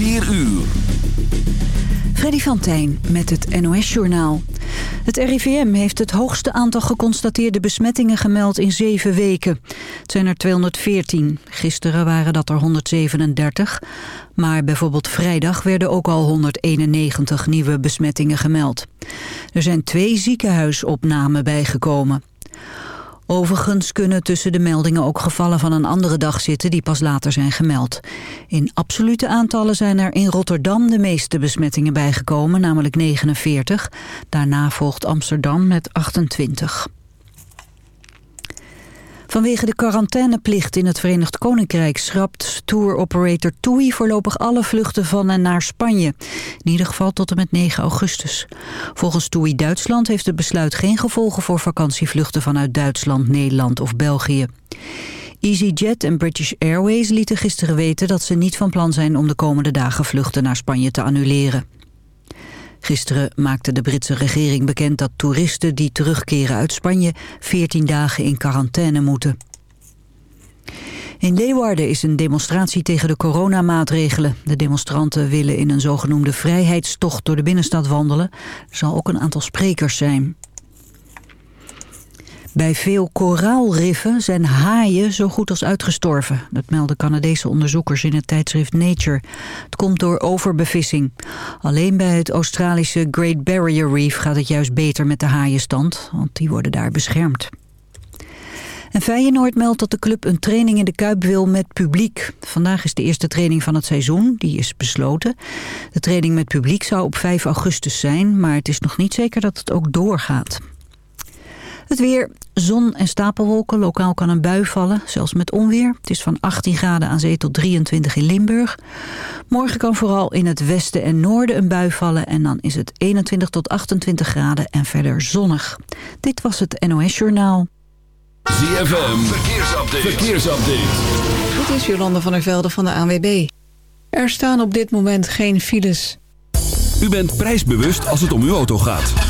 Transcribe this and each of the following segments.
4 uur. Freddy van Tijn met het NOS-journaal. Het RIVM heeft het hoogste aantal geconstateerde besmettingen gemeld in zeven weken. Het zijn er 214. Gisteren waren dat er 137. Maar bijvoorbeeld vrijdag werden ook al 191 nieuwe besmettingen gemeld. Er zijn twee ziekenhuisopnamen bijgekomen. Overigens kunnen tussen de meldingen ook gevallen van een andere dag zitten die pas later zijn gemeld. In absolute aantallen zijn er in Rotterdam de meeste besmettingen bijgekomen, namelijk 49. Daarna volgt Amsterdam met 28. Vanwege de quarantaineplicht in het Verenigd Koninkrijk schrapt tour-operator TUI voorlopig alle vluchten van en naar Spanje. In ieder geval tot en met 9 augustus. Volgens TUI Duitsland heeft het besluit geen gevolgen voor vakantievluchten vanuit Duitsland, Nederland of België. EasyJet en British Airways lieten gisteren weten dat ze niet van plan zijn om de komende dagen vluchten naar Spanje te annuleren. Gisteren maakte de Britse regering bekend dat toeristen die terugkeren uit Spanje 14 dagen in quarantaine moeten. In Leeuwarden is een demonstratie tegen de coronamaatregelen. De demonstranten willen in een zogenoemde vrijheidstocht door de binnenstad wandelen. Er zal ook een aantal sprekers zijn. Bij veel koraalriffen zijn haaien zo goed als uitgestorven. Dat melden Canadese onderzoekers in het tijdschrift Nature. Het komt door overbevissing. Alleen bij het Australische Great Barrier Reef gaat het juist beter met de haaienstand, want die worden daar beschermd. En Feyenoord meldt dat de club een training in de Kuip wil met publiek. Vandaag is de eerste training van het seizoen, die is besloten. De training met publiek zou op 5 augustus zijn, maar het is nog niet zeker dat het ook doorgaat. Het weer, zon en stapelwolken. Lokaal kan een bui vallen, zelfs met onweer. Het is van 18 graden aan zee tot 23 in Limburg. Morgen kan vooral in het westen en noorden een bui vallen... en dan is het 21 tot 28 graden en verder zonnig. Dit was het NOS Journaal. ZFM, verkeersupdate. verkeersupdate. Dit is Jolande van der Velde van de ANWB. Er staan op dit moment geen files. U bent prijsbewust als het om uw auto gaat.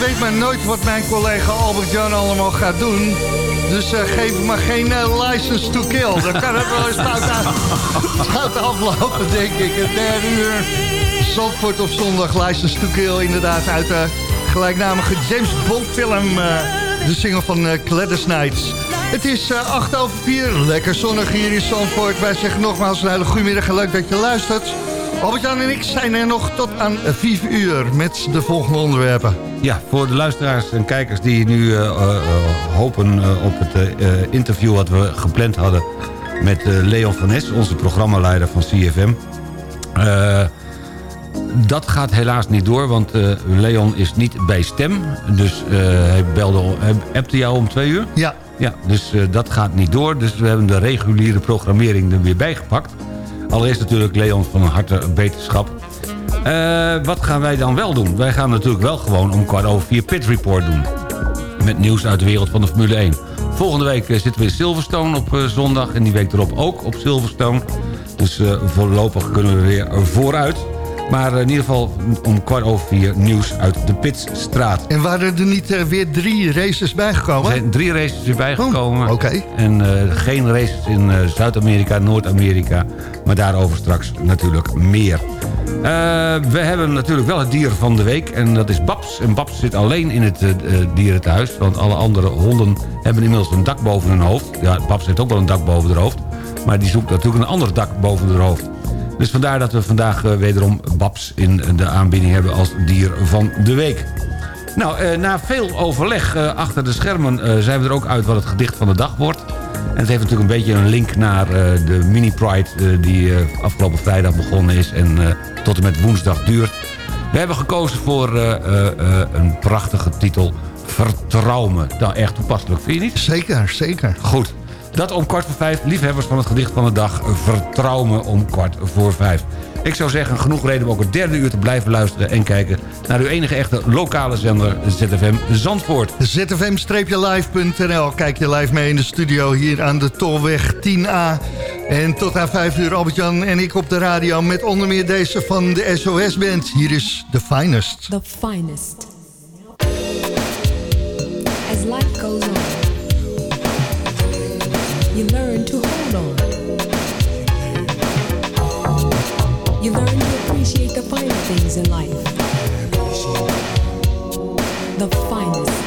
Weet maar nooit wat mijn collega Albert-Jan allemaal gaat doen. Dus eh, geef maar geen eh, license to kill. Dan kan het wel eens fout, af- fout aflopen, denk ik. Het derde uur, Zandvoort op zondag, license to kill. Inderdaad, uit de gelijknamige James Bond film. eh, de single van Gladys Knights. Het is eh 8 over 4, lekker zonnig hier in Zandvoort. Wij zeggen nogmaals een hele goede middag en leuk dat je luistert. Albert-Jan en ik zijn er nog tot aan 4 uur met de volgende onderwerpen. Ja, voor de luisteraars en kijkers die nu eh, eh, eh, hopen op het interview... wat we gepland hadden met Leon van Nes, onze programmaleider van CFM. Dat gaat helaas niet door, want Leon is niet bij stem. Dus hij belde, hij appte jou om twee uur? Ja, Ja, dus dat gaat niet door. Dus we hebben de reguliere programmering er weer bijgepakt. Allereerst natuurlijk Leon van harte beterschap. Eh, wat gaan wij dan wel doen? Wij gaan natuurlijk wel gewoon om kwart over vier Pit Report doen. Met nieuws uit de wereld van de Formule 1. Volgende week eh, zitten we in Silverstone op eh, zondag. En die week erop ook op Silverstone. Dus voorlopig kunnen we weer vooruit. Maar in ieder geval om kwart over vier nieuws uit de Pitstraat. en waren er niet eh, weer drie races Er bijgekomen? zijn drie races weer bijgekomen. Oh, oké. En eh, geen races in eh, Zuid-Amerika, Noord-Amerika. Maar daarover straks natuurlijk meer. We hebben natuurlijk wel het dier van de week. En dat is Babs. En Babs zit alleen in het dierenthuis. Want alle andere honden hebben inmiddels een dak boven hun hoofd. Ja, Babs heeft ook wel een dak boven haar hoofd. Maar die zoekt natuurlijk een ander dak boven haar hoofd. Dus vandaar dat we vandaag eh, wederom Babs in de aanbieding hebben als dier van de week. Nou, eh, na veel overleg eh, achter de schermen zijn we er ook uit wat het gedicht van de dag wordt. En het heeft natuurlijk een beetje een link naar de mini-pride die afgelopen vrijdag begonnen is en tot en met woensdag duurt. We hebben gekozen voor een prachtige titel, Vertrouw me. Nou, echt toepasselijk, vind je niet? Zeker, zeker. Goed. Dat om kwart voor vijf. Liefhebbers van het gedicht van de dag. Vertrouw me om kwart voor vijf. Ik zou zeggen, genoeg reden om ook het derde uur te blijven luisteren... en kijken naar uw enige echte lokale zender ZFM Zandvoort. zfm-live.nl. Kijk je live mee in de studio hier aan de Tolweg 10A. En tot aan 5 uur Albert-Jan en ik op de radio... met onder meer deze van de SOS-band. Hier is The Finest. the finest. As life goes on, you learn to hold on. You learn to appreciate the finer things in life. The finest.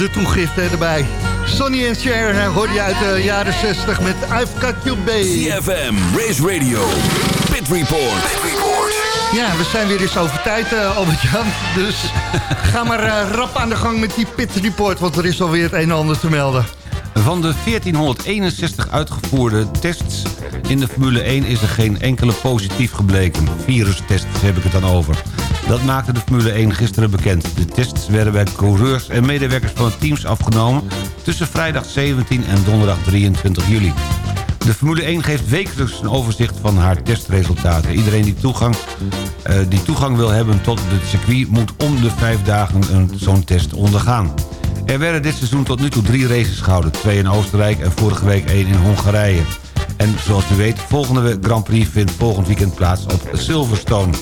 De toegifte erbij. Sonny en Cher hoor je uit de jaren 60 met I've Got You Babe. CFM, Race Radio, Pit Report. Ja, we zijn weer eens over tijd, eh, Albert-Jan. Dus ga maar eh, rap aan de gang met die pit report, want er is alweer het een en ander te melden. Van de 1461 uitgevoerde tests in de Formule 1 is er geen enkele positief gebleken. Virustests heb ik het dan over. Dat maakte de Formule 1 gisteren bekend. De tests werden bij coureurs en medewerkers van het teams afgenomen... tussen vrijdag 17 en donderdag 23 juli. De Formule 1 geeft wekelijks een overzicht van haar testresultaten. Iedereen die toegang, eh, die toegang wil hebben tot het circuit... moet om de vijf dagen zo'n test ondergaan. Er werden dit seizoen tot nu toe drie races gehouden. Twee in Oostenrijk en vorige week één in Hongarije. En zoals u weet, volgende Grand Prix vindt volgend weekend plaats op Silverstone.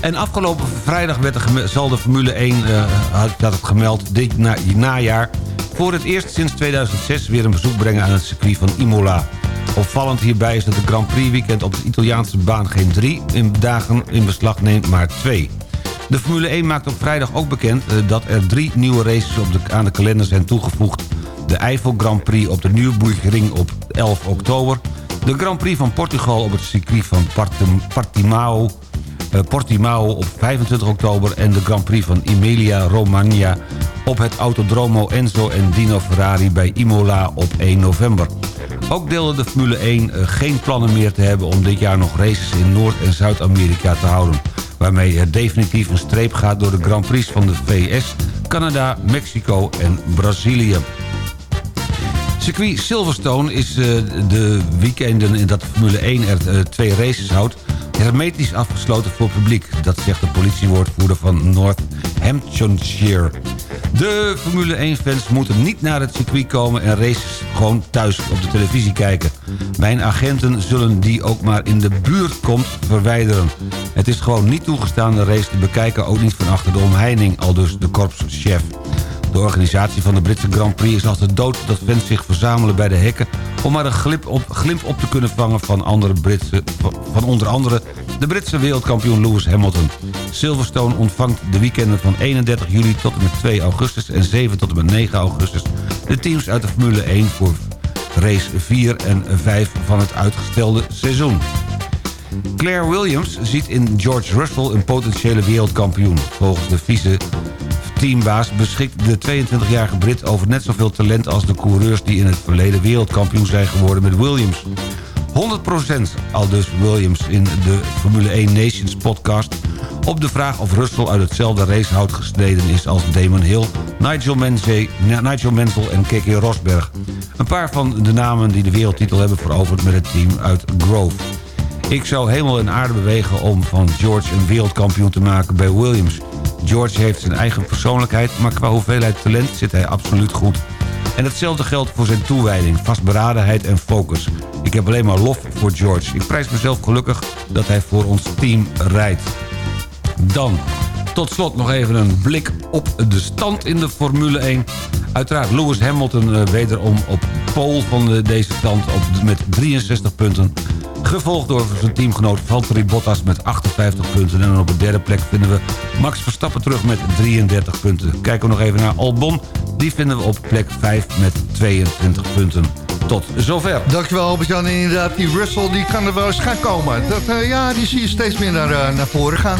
En afgelopen vrijdag werd er geme- zal de Formule 1, eh, had, had het gemeld, dit na- najaar... voor het eerst sinds 2006 weer een bezoek brengen aan het circuit van Imola. Opvallend hierbij is dat de Grand Prix weekend op de Italiaanse baan geen drie in dagen in beslag neemt, maar twee. De Formule 1 maakt op vrijdag ook bekend eh, dat er drie nieuwe races op de, aan de kalender zijn toegevoegd. De Eifel Grand Prix op de Nürburgring op 11 oktober. De Grand Prix van Portugal op het circuit van Partim- Portimao, eh, Portimao op 25 oktober. En de Grand Prix van Emilia-Romagna op het Autodromo Enzo en Dino Ferrari bij Imola op 1 november. Ook deelde de Formule 1 eh, geen plannen meer te hebben om dit jaar nog races in Noord- en Zuid-Amerika te houden. Waarmee er definitief een streep gaat door de Grand Prix van de VS, Canada, Mexico en Brazilië. Circuit Silverstone is eh, de weekenden in dat Formule 1 er twee races houdt... hermetisch afgesloten voor publiek. Dat zegt de politiewoordvoerder van North Hampshire. De Formule 1-fans moeten niet naar het circuit komen... en races gewoon thuis op de televisie kijken. Mijn agenten zullen die ook maar in de buurt komt verwijderen. Het is gewoon niet toegestaan de race te bekijken... ook niet van achter de omheining, al dus de korpschef. De organisatie van de Britse Grand Prix is als de dood dat fans zich verzamelen bij de hekken... om maar een glimp op, glimp op te kunnen vangen van, andere Britse, van onder andere de Britse wereldkampioen Lewis Hamilton. Silverstone ontvangt de weekenden van 31 juli tot en met 2 augustus... en 7 tot en met 9 augustus de teams uit de Formule 1 voor race 4 en 5 van het uitgestelde seizoen. Claire Williams ziet in George Russell een potentiële wereldkampioen. Volgens de vice teambaas beschikt de 22-jarige Brit over net zoveel talent als de coureurs die in het verleden wereldkampioen zijn geworden met Williams. 100% al dus Williams in de Formule 1 Nations podcast... op de vraag of Russell uit hetzelfde racehout gesneden is als Damon Hill... Nigel Mansell, Nigel Mansell en Keke Rosberg. Een paar van de namen die de wereldtitel hebben veroverd met het team uit Grove. Ik zou hemel en aarde bewegen om van George een wereldkampioen te maken bij Williams. George heeft zijn eigen persoonlijkheid, maar qua hoeveelheid talent zit hij absoluut goed. En hetzelfde geldt voor zijn toewijding, vastberadenheid en focus. Ik heb alleen maar lof voor George. Ik prijs mezelf gelukkig dat hij voor ons team rijdt. Dan, tot slot nog even een blik op de stand in de Formule 1. Uiteraard Lewis Hamilton eh, wederom op pole van de, deze stand op, met 63 punten. Gevolgd door zijn teamgenoot Valtteri Bottas met 58 punten. En op de derde plek vinden we Max Verstappen terug met 33 punten. Kijken we nog even naar Albon. Die vinden we op plek 5 met 22 punten. Tot zover. Dankjewel Albert-Jan. Inderdaad, die Russell die kan er wel eens gaan komen. Dat, eh, ja, die zie je steeds meer naar, eh, naar voren gaan.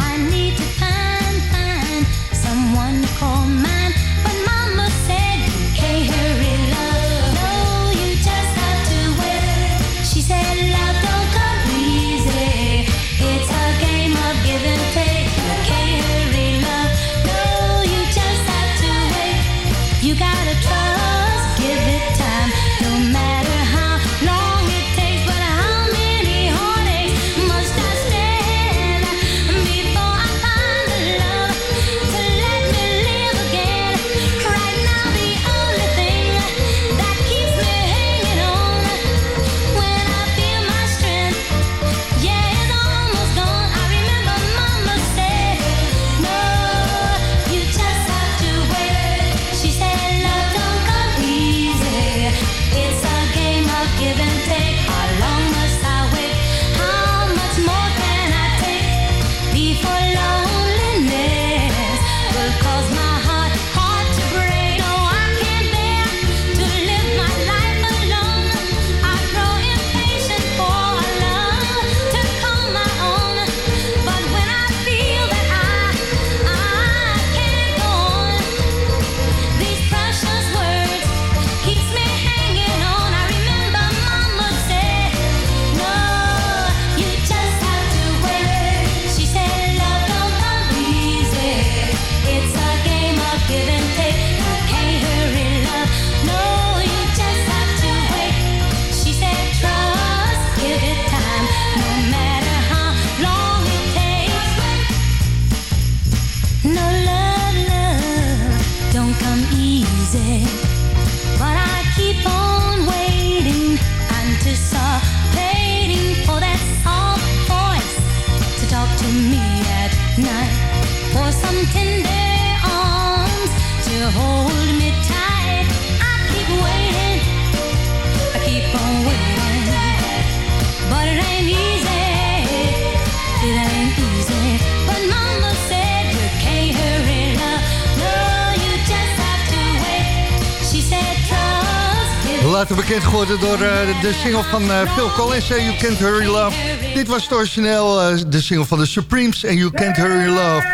Door eh, de single van eh, Phil Collins, You Can't Hurry Love. Dit was het origineel eh, de single van de Supremes en You Can't Hurry Love.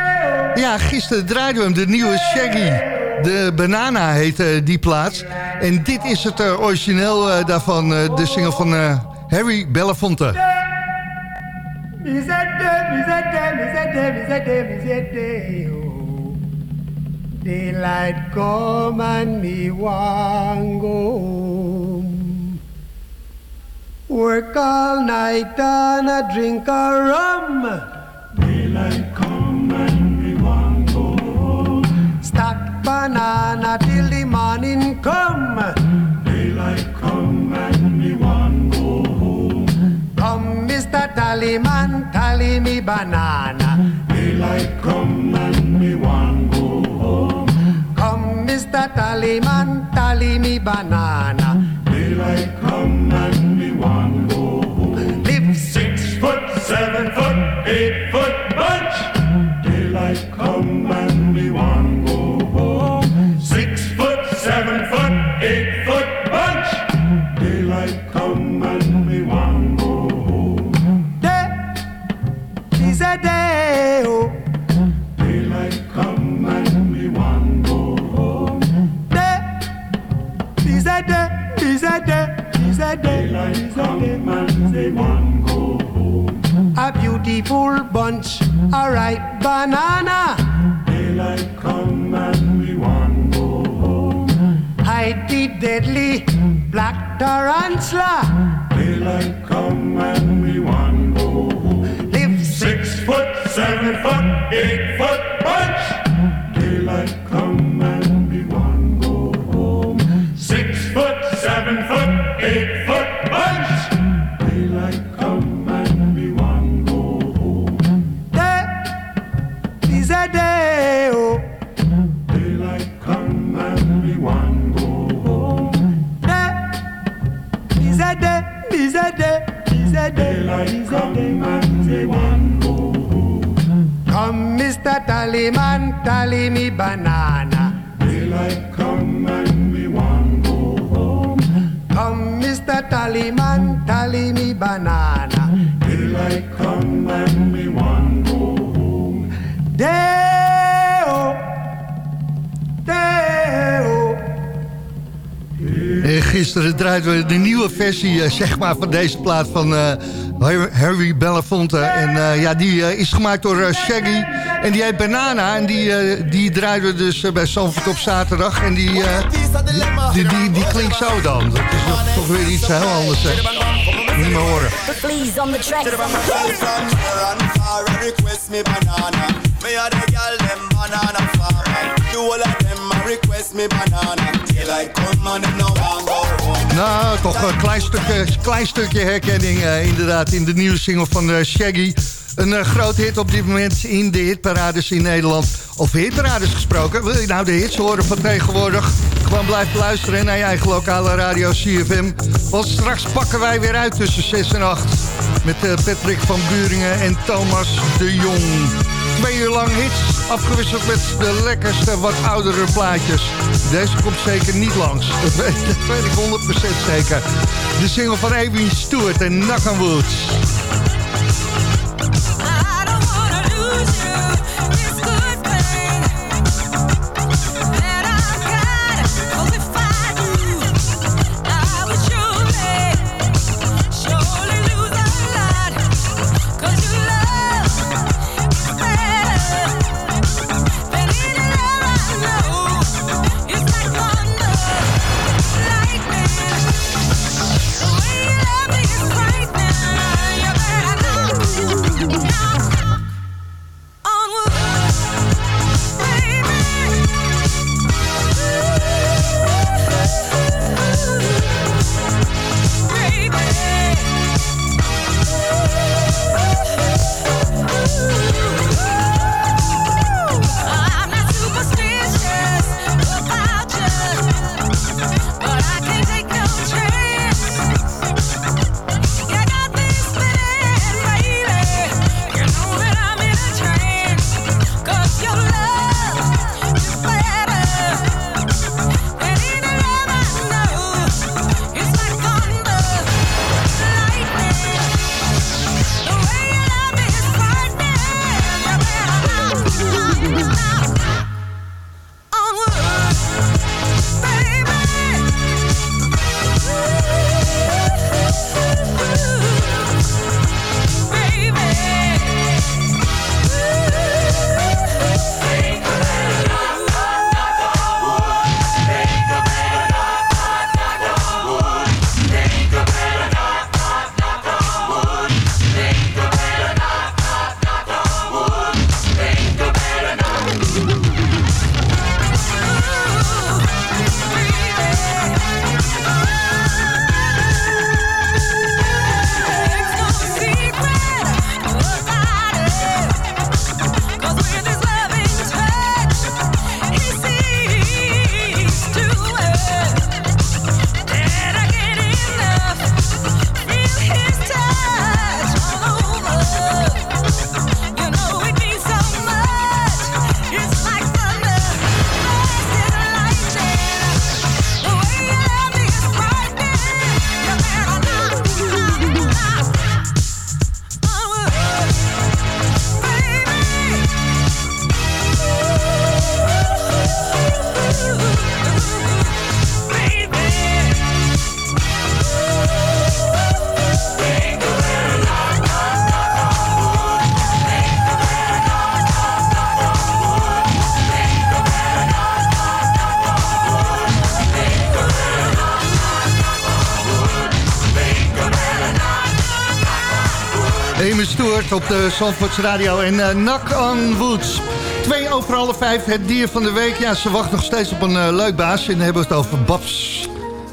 Ja, gisteren draaiden we hem, de nieuwe Shaggy. De Banana heet eh, die plaats. En dit is het origineel daarvan, de single van Harry Belafonte. Daylight come me want go. Work all night and a drink a rum. Daylight come and me want go home. Stack banana till the morning come. Daylight come and me want go home. Come, Mr. Tallyman, tally me banana. Daylight come and me want go home. Come, Mr. Tallyman, tally me banana. Daylight come and be want beautiful bunch, a ripe banana. Tallyman, tally me banana. Daylight gisteren draaiden we de nieuwe versie eh, zeg maar, van deze plaat van eh, Harry- Belafonte. En eh, ja, die eh, is gemaakt door eh, Shaggy. En die heet Banana. En die, eh, die draaiden we dus eh, bij Sanford op zaterdag. En die, eh, die, die, die klinkt zo dan. Dat is toch, toch weer iets heel anders. Hè? Je maar horen. Me a the girl them banana farmer. Do all of them a request me banana. Till I come and no want go. Nou, toch een klein stukje, klein stukje herkenning eh, inderdaad in de nieuwe single van eh, Shaggy. Een eh, groot hit op dit moment in de hitparades in Nederland. Over hitparades gesproken, wil je nou de hits horen van tegenwoordig? Gewoon blijf luisteren naar je eigen lokale radio CFM. Want straks pakken wij weer uit tussen 6 en 8. Met eh, Patrick van Buringen en Thomas de Jong. Twee uur lang hits, afgewisseld met de lekkerste, wat oudere plaatjes. Deze komt zeker niet langs, dat weet, ik 100% zeker. De single van Amy Stewart en Knock Woods. Op de Zandvoorts Radio en uh, Knock on Woods. Twee over alle vijf, het dier van de week. Ja, ze wacht nog steeds op een uh, leuk baasje en dan hebben we het over Babs.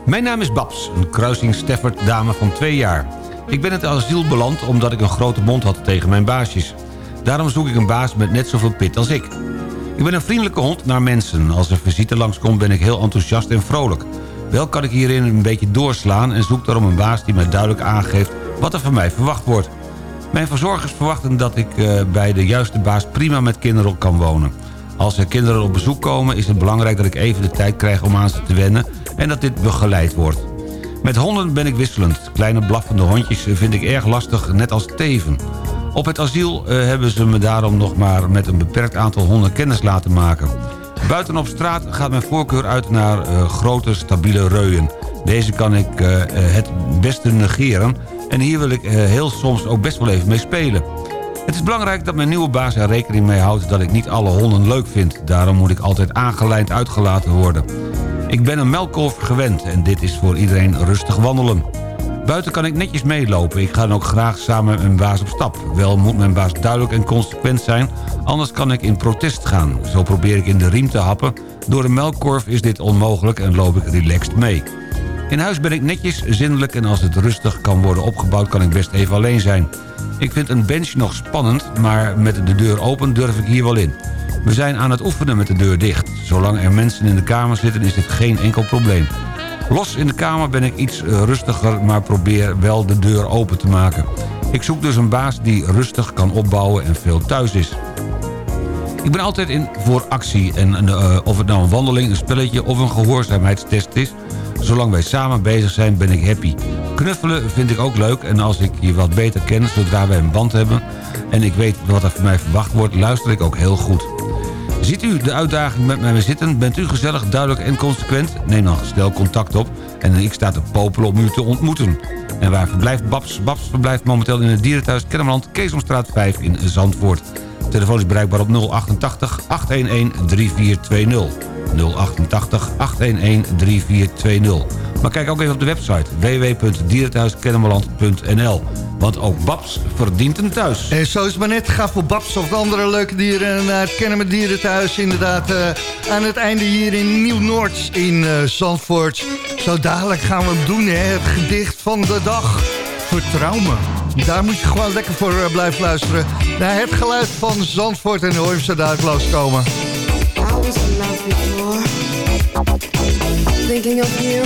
Mijn naam is Babs, een kruising Stafford dame van twee jaar. Ik ben het asiel beland omdat ik een grote mond had tegen mijn baasjes. Daarom zoek ik een baas met net zoveel pit als ik. Ik ben een vriendelijke hond naar mensen. Als er visite langskomt ben ik heel enthousiast en vrolijk. Wel kan ik hierin een beetje doorslaan en zoek daarom een baas die mij duidelijk aangeeft wat er van mij verwacht wordt. Mijn verzorgers verwachten dat ik uh, bij de juiste baas prima met kinderen kan wonen. Als er kinderen op bezoek komen is het belangrijk dat ik even de tijd krijg om aan ze te wennen en dat dit begeleid wordt. Met honden ben ik wisselend. Kleine blaffende hondjes vind ik erg lastig, net als teven. Op het asiel uh, hebben ze me daarom nog maar met een beperkt aantal honden kennis laten maken. Buiten op straat gaat mijn voorkeur uit naar uh, grote, stabiele reuien. Deze kan ik het beste negeren en hier wil ik heel soms ook best wel even mee spelen. Het is belangrijk dat mijn nieuwe baas er rekening mee houdt dat ik niet alle honden leuk vind. Daarom moet ik altijd aangelijnd uitgelaten worden. Ik ben een melkkolf gewend en dit is voor iedereen rustig wandelen. Buiten kan ik netjes meelopen. Ik ga dan ook graag samen met mijn baas op stap. Wel moet mijn baas duidelijk en consequent zijn, anders kan ik in protest gaan. Zo probeer ik in de riem te happen. Door een melkkorf is dit onmogelijk en loop ik relaxed mee. In huis ben ik netjes, zindelijk en als het rustig kan worden opgebouwd... kan ik best even alleen zijn. Ik vind een bench nog spannend, maar met de deur open durf ik hier wel in. We zijn aan het oefenen met de deur dicht. Zolang er mensen in de kamer zitten is dit geen enkel probleem. Los in de kamer ben ik iets rustiger, maar probeer wel de deur open te maken. Ik zoek dus een baas die rustig kan opbouwen en veel thuis is. Ik ben altijd in voor actie en uh, of het nou een wandeling, een spelletje of een gehoorzaamheidstest is... zolang wij samen bezig zijn ben ik happy. Knuffelen vind ik ook leuk en als ik je wat beter ken zodra wij een band hebben... en ik weet wat er van mij verwacht wordt, luister ik ook heel goed. Ziet u de uitdaging met mij zitten? Bent u gezellig, duidelijk en consequent? Neem dan snel contact op en ik sta te popelen om u te ontmoeten. En waar verblijft Babs? Babs verblijft momenteel in het dierenthuis Kennemerland, Keesomstraat 5 in Zandvoort. Telefoon is bereikbaar op 088 811 3420. 088 811 3420. Maar kijk ook even op de website www.dierenthuiskennemerland.nl. Want ook Babs verdient een thuis. En zo is het maar net. Ga voor Babs of de andere leuke dieren naar het Kennemer Dierenthuis. Inderdaad, uh, aan het einde hier in Nieuw-Noord in uh, Zandvoort. Zo dadelijk gaan we hem doen, hè. Het gedicht van de dag. Vertrouw me. Daar moet je gewoon lekker voor uh, blijven luisteren. Naar het geluid van Zandvoort en hoor je loskomen. I was in love before. Thinking of you,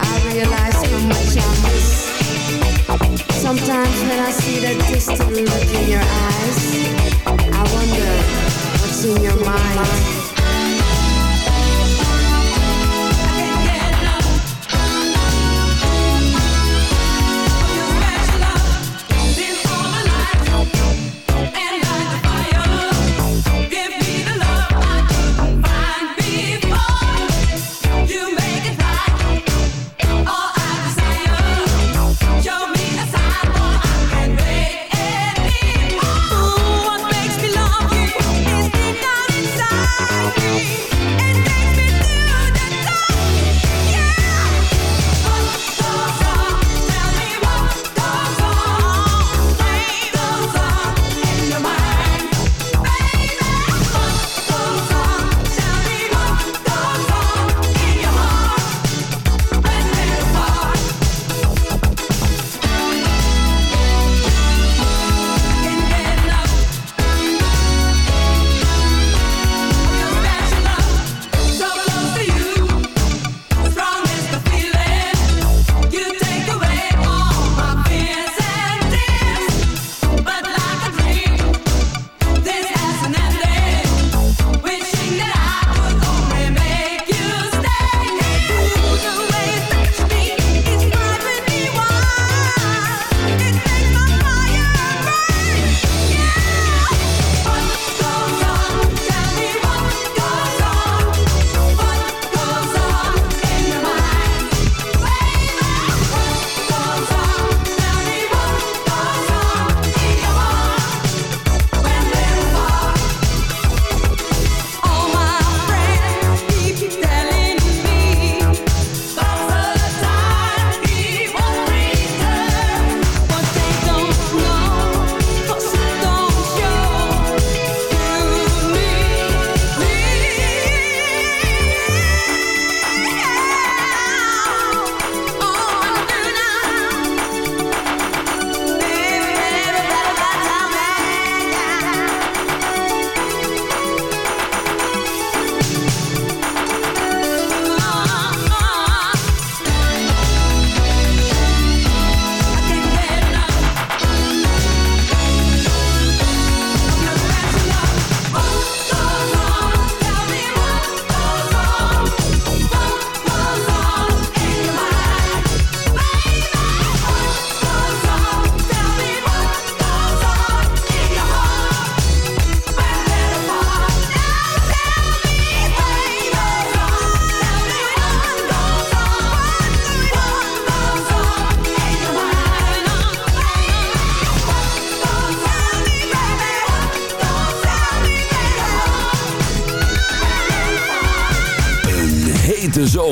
I realize how much I miss. Sometimes when I see that distant look in your eyes, I wonder what's in your mind.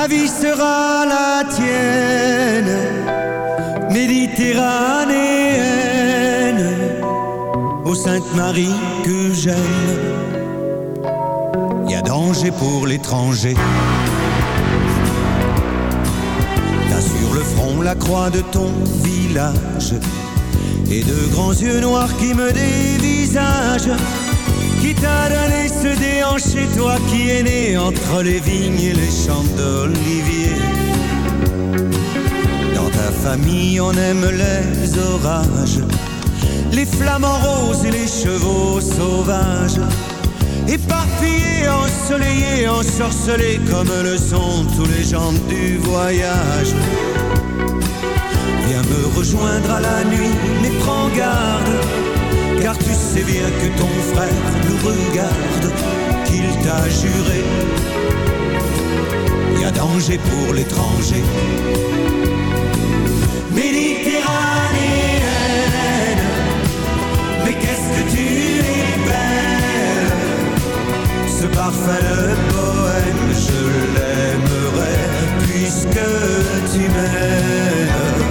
Ma vie sera la tienne, méditerranéenne, ô Sainte Marie que j'aime. Y a danger pour l'étranger. T'as sur le front la croix de ton village et de grands yeux noirs qui me dévisagent. Qui t'a donné ce déhanché, toi qui es né entre les vignes et les champs d'olivier Dans ta famille, on aime les orages, les flamants roses et les chevaux sauvages. Éparpillés, ensoleillés, ensorcelés comme le sont tous les gens du voyage. Viens me rejoindre à la nuit, mais prends garde car tu sais bien que ton frère nous regarde, qu'il t'a juré. Y a danger pour l'étranger. Méditerranéenne, mais qu'est-ce que tu es belle. Ce parfait de poème, je l'aimerais puisque tu m'aimes.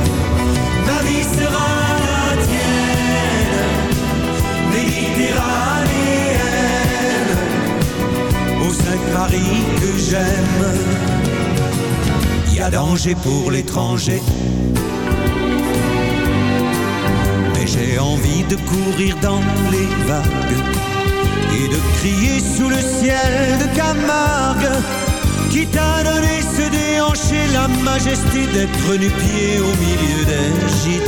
Méditerranéenne, ô Sainte Marie que j'aime. Y a danger pour l'étranger. Mais j'ai envie de courir dans les vagues et de crier sous le ciel de Camargue qui t'a donné ce déhanché la majesté d'être nu-pied au milieu des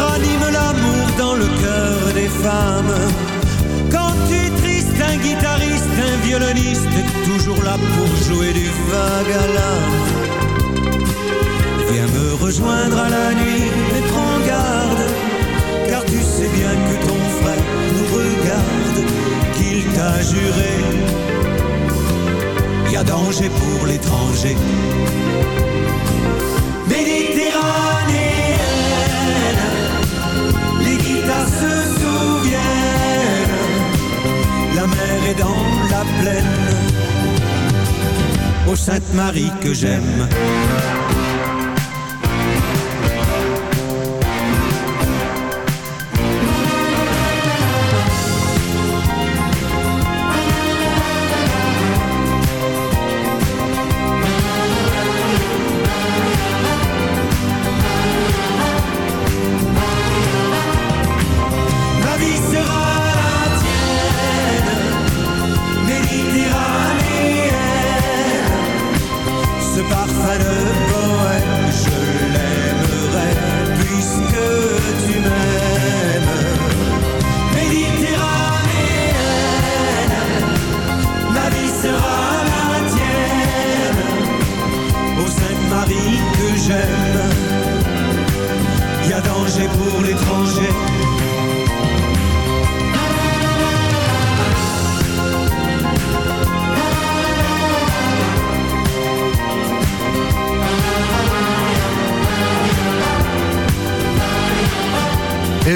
raniment l'amour dans le cœur des femmes. Quand tu es triste, un guitariste, un violoniste toujours là pour jouer du vague. Viens me rejoindre à la nuit et prends garde, car tu sais bien que ton frère nous regarde, qu'il t'a juré. Y a danger pour l'étranger. Se souviennent, la mer est dans la plaine, ô Sainte Marie que j'aime.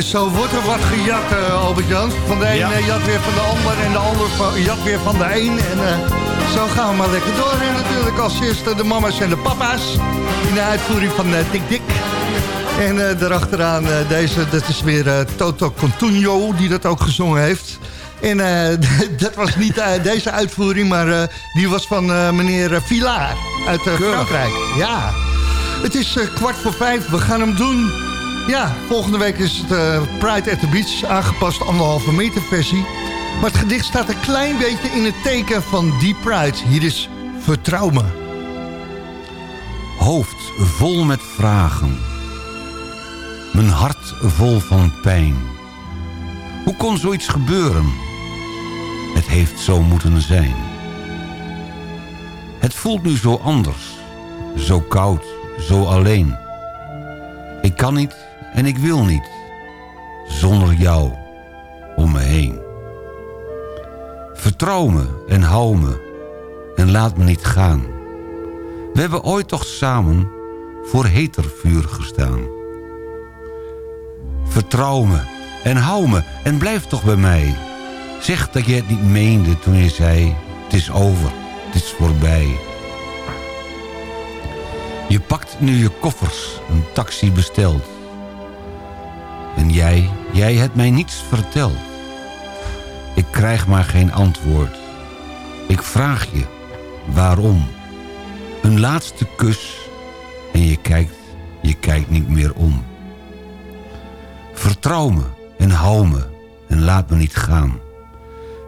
En zo wordt er wat gejat, eh, Albert-Jan. Van de een Ja. eh, jat weer van de ander en de ander van- jat weer van de een. En eh, zo gaan we maar lekker door. En natuurlijk als eerste de mama's en de papa's. In de uitvoering van Dick Dick. En daarachteraan deze, dat is weer Toto Contugno die dat ook gezongen heeft. En dat was niet deze uitvoering, maar die was van meneer Villaar uit Frankrijk. Ja, het is kwart voor vijf, we gaan hem doen. Ja, volgende week is het eh, Pride at the Beach, aangepast anderhalve meter versie. Maar het gedicht staat een klein beetje in het teken van die Pride. Hier is Vertrouw me. Hoofd vol met vragen. Mijn hart vol van pijn. Hoe kon zoiets gebeuren? Het heeft zo moeten zijn. Het voelt nu zo anders. Zo koud, zo alleen. Ik kan niet en ik wil niet. Zonder jou om me heen. Vertrouw me en hou me. En laat me niet gaan. We hebben ooit toch samen voor heter vuur gestaan. Vertrouw me en hou me en blijf toch bij mij. Zeg dat je het niet meende toen je zei... het is over, het is voorbij. Je pakt nu je koffers, een taxi besteld. En jij, jij hebt mij niets verteld. Ik krijg maar geen antwoord. Ik vraag je, waarom? Een laatste kus en je kijkt, je kijkt niet meer om. Vertrouw me en hou me en laat me niet gaan.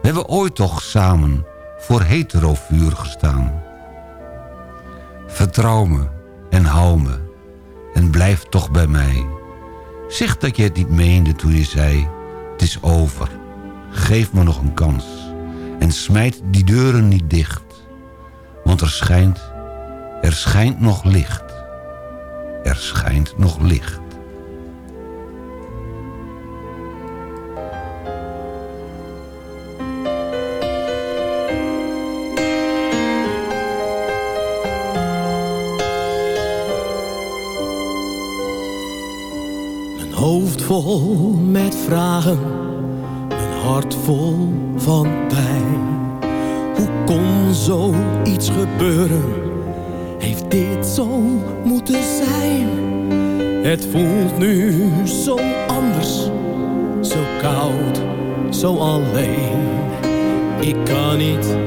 We hebben ooit toch samen voor heterovuur gestaan. Vertrouw me en hou me en blijf toch bij mij. Zeg dat je het niet meende toen je zei, het is over. Geef me nog een kans en smijt die deuren niet dicht. Want er schijnt, er schijnt nog licht. Er schijnt nog licht. Hoofd vol met vragen, mijn hart vol van pijn. Hoe kon zoiets gebeuren? Heeft dit zo moeten zijn? Het voelt nu zo anders, zo koud, zo alleen. Ik kan niet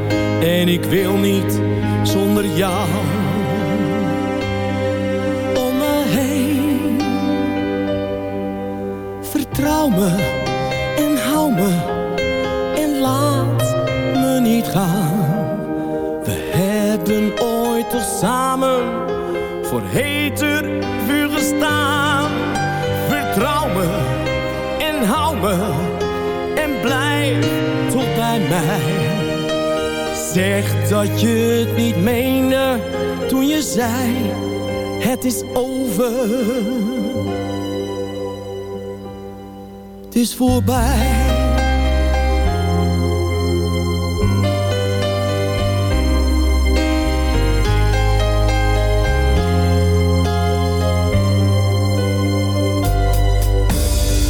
en ik wil niet zonder jou me en hou me en laat me niet gaan. We hebben ooit toch samen voor heter vuur gestaan. Vertrouw me en hou me en blijf tot bij mij. Zeg dat je het niet meende toen je zei het is over. is voorbij.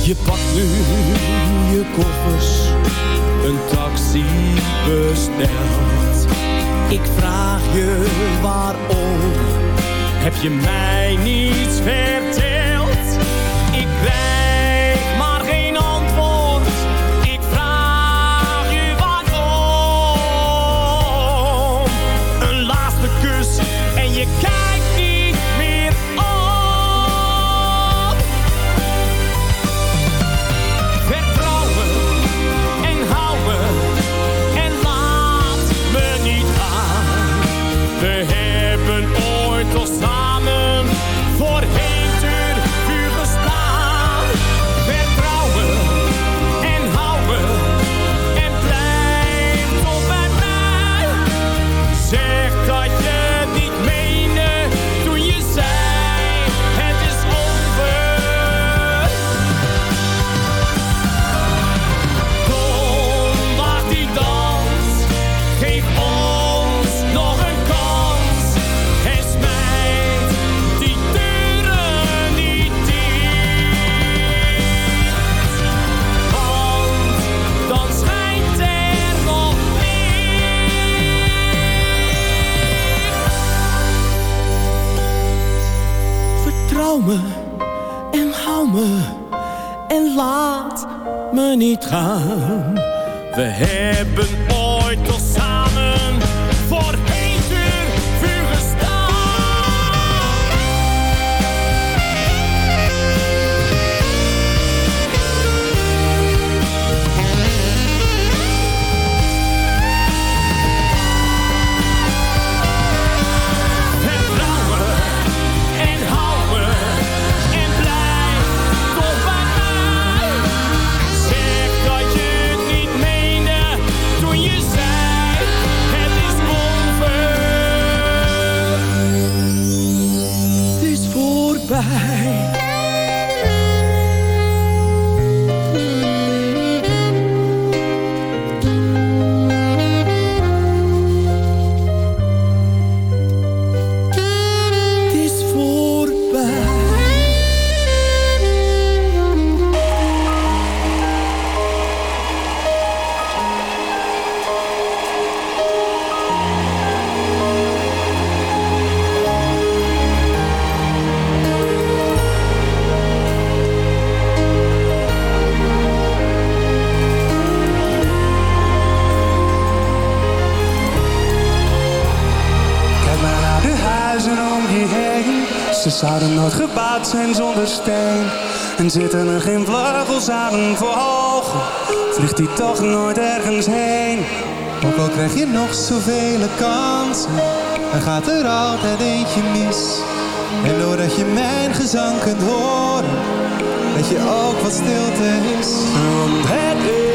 Je pakt nu je koffers, een taxi bestelt. Ik vraag je waarom, heb je mij niet ver niet gaan. We hebben zijn zonder steen. En zitten er geen vleugels aan voor ogen, vliegt hij toch nooit ergens heen. Ook al krijg je nog zoveel kansen, dan gaat er altijd eentje mis. En doordat je mijn gezang kunt horen, dat je ook wat stilte is. Want het is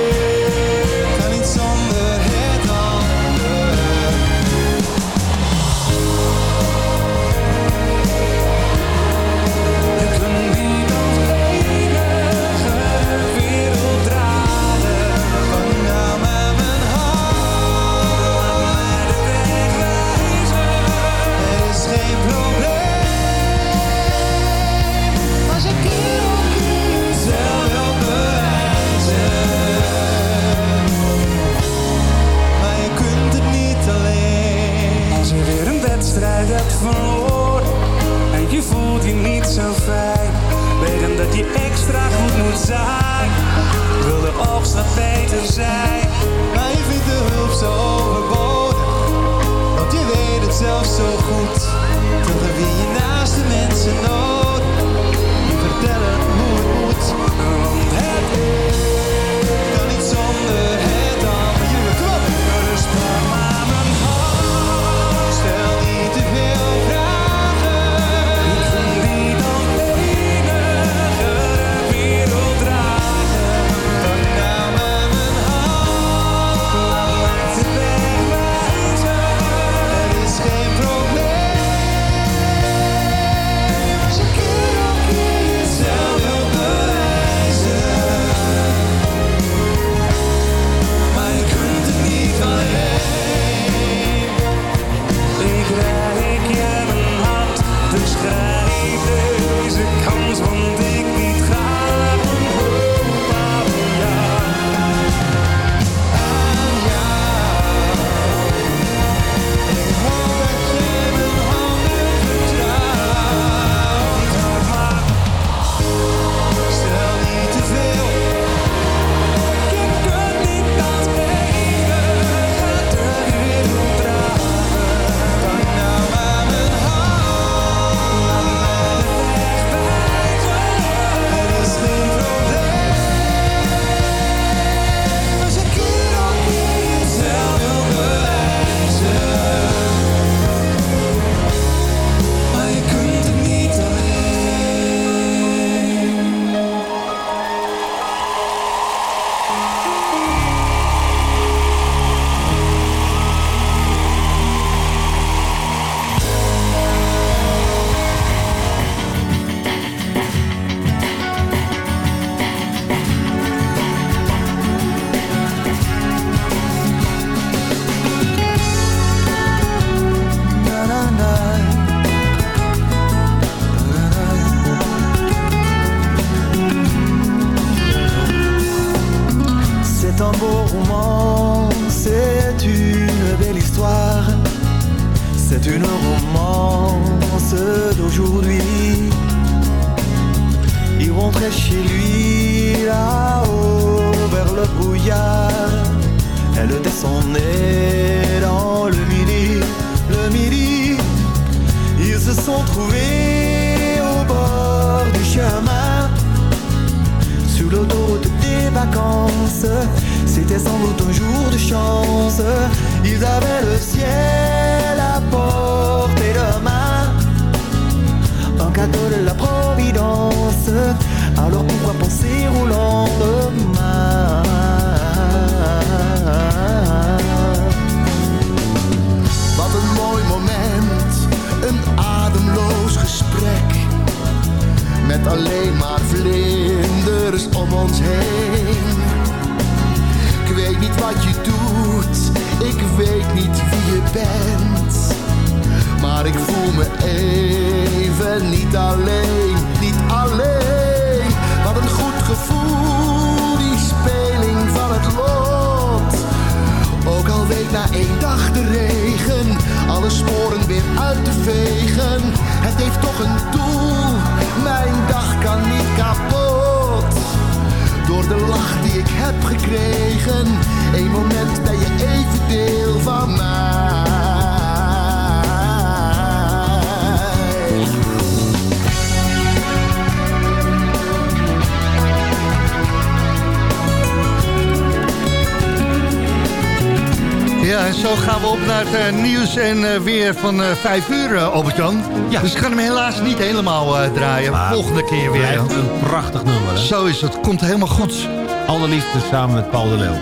Ja, zo gaan we op naar het eh, nieuws en eh, weer van eh 5 uur, Albert-Jan. Dus ik kan hem helaas niet helemaal draaien. Maar Volgende keer weer. een prachtig nummer, hè? Zo is het. Komt helemaal goed. Allerliefste samen met Paul de Leeuw.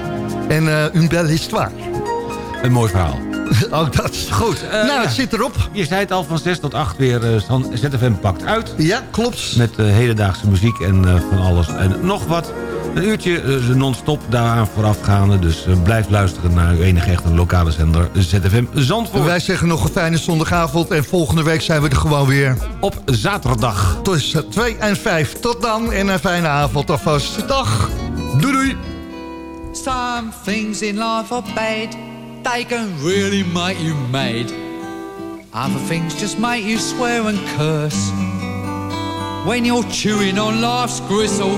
En une belle histoire. Een mooi verhaal. Ook dat. Goed. nou, ja. het zit erop. Je zei het al, van 6 tot 8 weer ZFM pakt uit. Ja, klopt. Met hedendaagse muziek en van alles en nog wat. Een uurtje eh, non-stop daaraan voorafgaande. Dus eh, blijf luisteren naar uw enige echte lokale zender ZFM Zandvoort. Wij zeggen nog een fijne zondagavond. En volgende week zijn we er gewoon weer. Op zaterdag. Tussen 2 en 5. Tot dan en een fijne avond alvast. Dag. Doei doei. Some things in life are bad. They can really make you mad. Other things just make you swear and curse. When you're chewing on life's gristle,